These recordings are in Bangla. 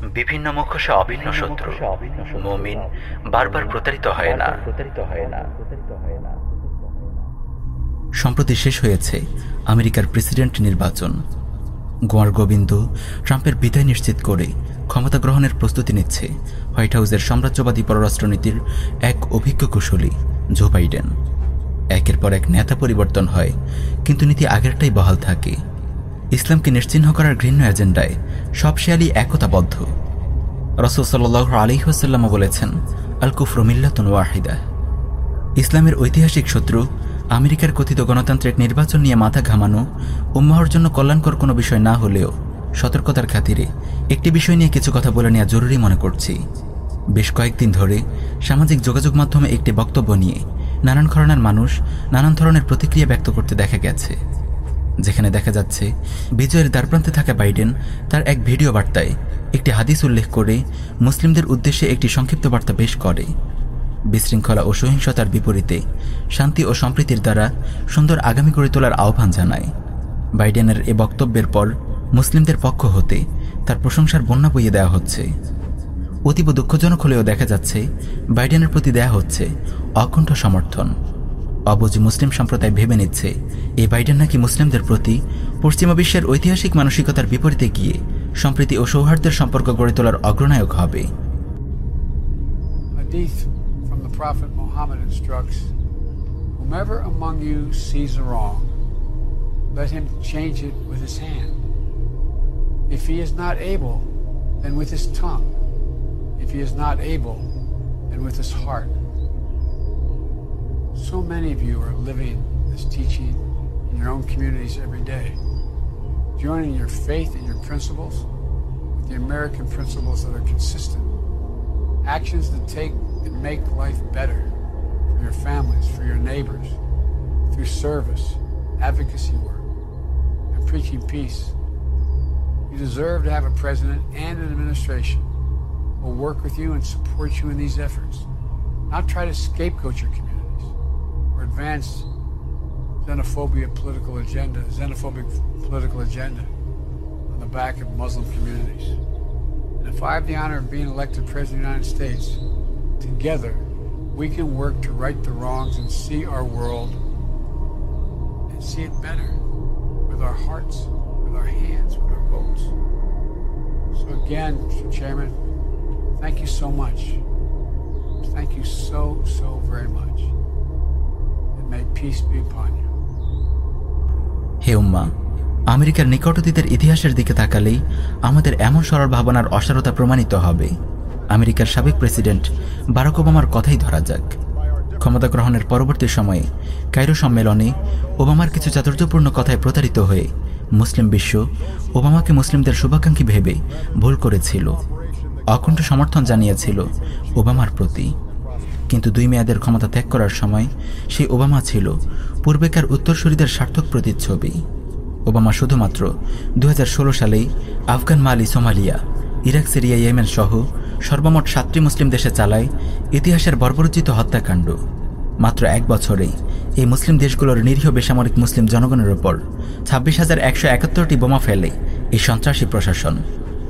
বিভিন্ন মুখোশে অভিন্ন শত্রু। মুমিন বারবার প্রতারিত হয় না। প্রতারিত হয় না। সম্প্রতি শেষ হয়েছে আমেরিকার প্রেসিডেন্ট নির্বাচন। গোয়ার গোবিন্দ ট্রাম্পের বিদায় নিশ্চিত করে ক্ষমতা গ্রহণের প্রস্তুতি নিচ্ছে হোয়াইট হাউসের সাম্রাজ্যবাদী পররাষ্ট্রনীতির এক অভিজ্ঞ কুশলী জো বাইডেন। একের পর এক নেতা পরিবর্তন হয় কিন্তু নীতি আগেরটাই বহাল থাকে। ইসলামকে নিশ্চিহ্ন করার ঘৃণ্য এজেন্ডায় সব শেয়ালি একতাবদ্ধ। রসুল সাল্লাহ আলিহাসাল্লামও বলেছেন আল কুফরমিল্লাতুন ওয়াহিদা। ইসলামের ঐতিহাসিক শত্রু, আমেরিকার কথিত গণতান্ত্রিক নির্বাচন নিয়ে মাথা ঘামানো, উম্মাহর জন্য কল্যাণকর কোনো বিষয় না হলেও সতর্কতার খাতিরে একটি বিষয় নিয়ে কিছু কথা বলে নেওয়া জরুরি মনে করছি। বেশ কয়েকদিন ধরে সামাজিক যোগাযোগ মাধ্যমে একটি বক্তব্য নিয়ে নানান ঘরনার মানুষ নানান ধরনের প্রতিক্রিয়া ব্যক্ত করতে দেখা গেছে। যেখানে দেখা যাচ্ছে, বিজয়ের দ্বারপ্রান্তে থাকা বাইডেন তার এক ভিডিও বার্তায় একটি হাদিস উল্লেখ করে মুসলিমদের উদ্দেশ্যে একটি সংক্ষিপ্ত বার্তা পেশ করে। বিশৃঙ্খলা ও সহিংসতার বিপরীতে শান্তি ও সম্প্রীতির দ্বারা সুন্দর আগামী গড়ে তোলার আহ্বান জানায়। বাইডেনের এ বক্তব্যের পর মুসলিমদের পক্ষ হতে তার প্রশংসার বন্যা বইয়ে দেওয়া হচ্ছে। অতীব দুঃখজনক হলেও দেখা যাচ্ছে, বাইডেনের প্রতি দেয়া হচ্ছে অকণ্ঠ সমর্থন। অবুজ মুসলিম সম্প্রদায় ভেবে নিচ্ছে এই বাইডেন নাকি মুসলিমদের প্রতি পশ্চিমা বিশ্বের ঐতিহাসিক মানসিকতার বিপরীতে গিয়ে সম্প্রীতি ও সৌহার্দ্যের সম্পর্ক গড়ে তোলার অগ্রনায়ক হবে among you wrong, let him change it with his hand. If he is not able, then with his tongue. If he is not able, then with his heart. So many of you are living this teaching in your own communities every day, joining your faith and your principles with the American principles that are consistent. Actions that take and make life better for your families, for your neighbors, through service, advocacy work, and preaching peace. You deserve to have a president and an administration who will work with you and support you in these efforts, not try to scapegoat your communities or advance xenophobia political agenda, xenophobic political agenda on the back of Muslim communities. And if I have the honor of being elected President of the United States, together we can work to right the wrongs and see our world and see it better with our hearts, with our hands, with our votes. So again, Mr. Chairman, thank you so much. Thank you so, so very much. হে উম্মা, আমেরিকার নিকট অতীতের ইতিহাসের দিকে তাকালেই আমাদের এমন সরল ভাবনার অসারতা প্রমাণিত হবে। আমেরিকার সাবেক প্রেসিডেন্ট বারাক ওবামার কথাই ধরা যাক। ক্ষমতা গ্রহণের পরবর্তী সময়ে কায়রো সম্মেলনে ওবামার কিছু চাতুর্যপূর্ণ কথায় প্রতারিত হয়ে মুসলিম বিশ্ব ওবামাকে মুসলিমদের শুভাকাঙ্ক্ষী ভেবে ভুল করেছিল। অকণ্ঠ সমর্থন জানিয়েছিল ওবামার প্রতি। কিন্তু দুই মেয়াদের ক্ষমতা ত্যাগ করার সময় সেই ওবামা ছিল পূর্বেকার উত্তরসূরিদের সার্থক প্রতিচ্ছবি। ওবামা শুধুমাত্র দু হাজার ষোলো সালেই Afghan Mali Somalia, Iraq, Syria, Yemen সহ সর্বমোট সাতটি মুসলিম দেশে চালায় ইতিহাসের বর্বরোচিত হত্যাকাণ্ড। মাত্র এক বছরেই এই মুসলিম দেশগুলোর নিরীহ বেসামরিক মুসলিম জনগণের ওপর ছাব্বিশ হাজার একশো একাত্তরটি বোমা ফেলে এই সন্ত্রাসী প্রশাসন।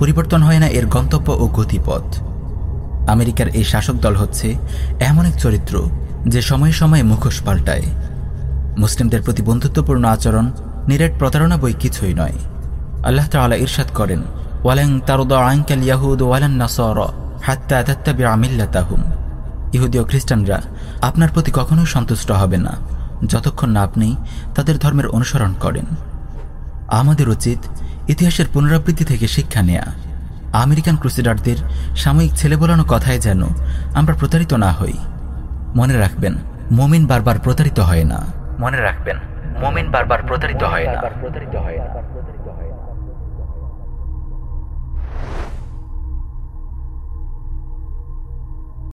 পরিবর্তন হয় না এর গন্তব্য ও গতিপথ। আমেরিকার এই শাসক দল হচ্ছে এমন এক চরিত্র যে সময়ে সময়ে মুখোশ পাল্টায়। মুসলিমদের প্রতি বন্ধুত্বপূর্ণ আচরণ নিরেট প্রতারণা বই কিছুই নয়। আল্লাহ তাআলা ইরশাদ করেন ওয়ালাং তারদ আঙ্কাল ইয়াহুদ ওয়ালান নাসর হাত্তা তাত্তাবি আমিল্লাতাহুম ইহুদি ও খ্রিস্টানরা আপনার প্রতি কখনোই সন্তুষ্ট হবে না, যতক্ষণ না আপনি তাদের ধর্মের অনুসরণ করেন। আমাদের উচিত ইতিহাসের পুনরাবৃত্তি থেকে শিক্ষা নেয়া। আমেরিকান ক্রুসিডারদের সাময়িক ছেলে বলানো কথায় যেন আমরা প্রতারিত না হই। মনে রাখবেন, মমিন বারবার প্রতারিত হয় না। মনে রাখবেন, মমিন বারবার প্রতারিত হয় না। প্রতারিত হয় না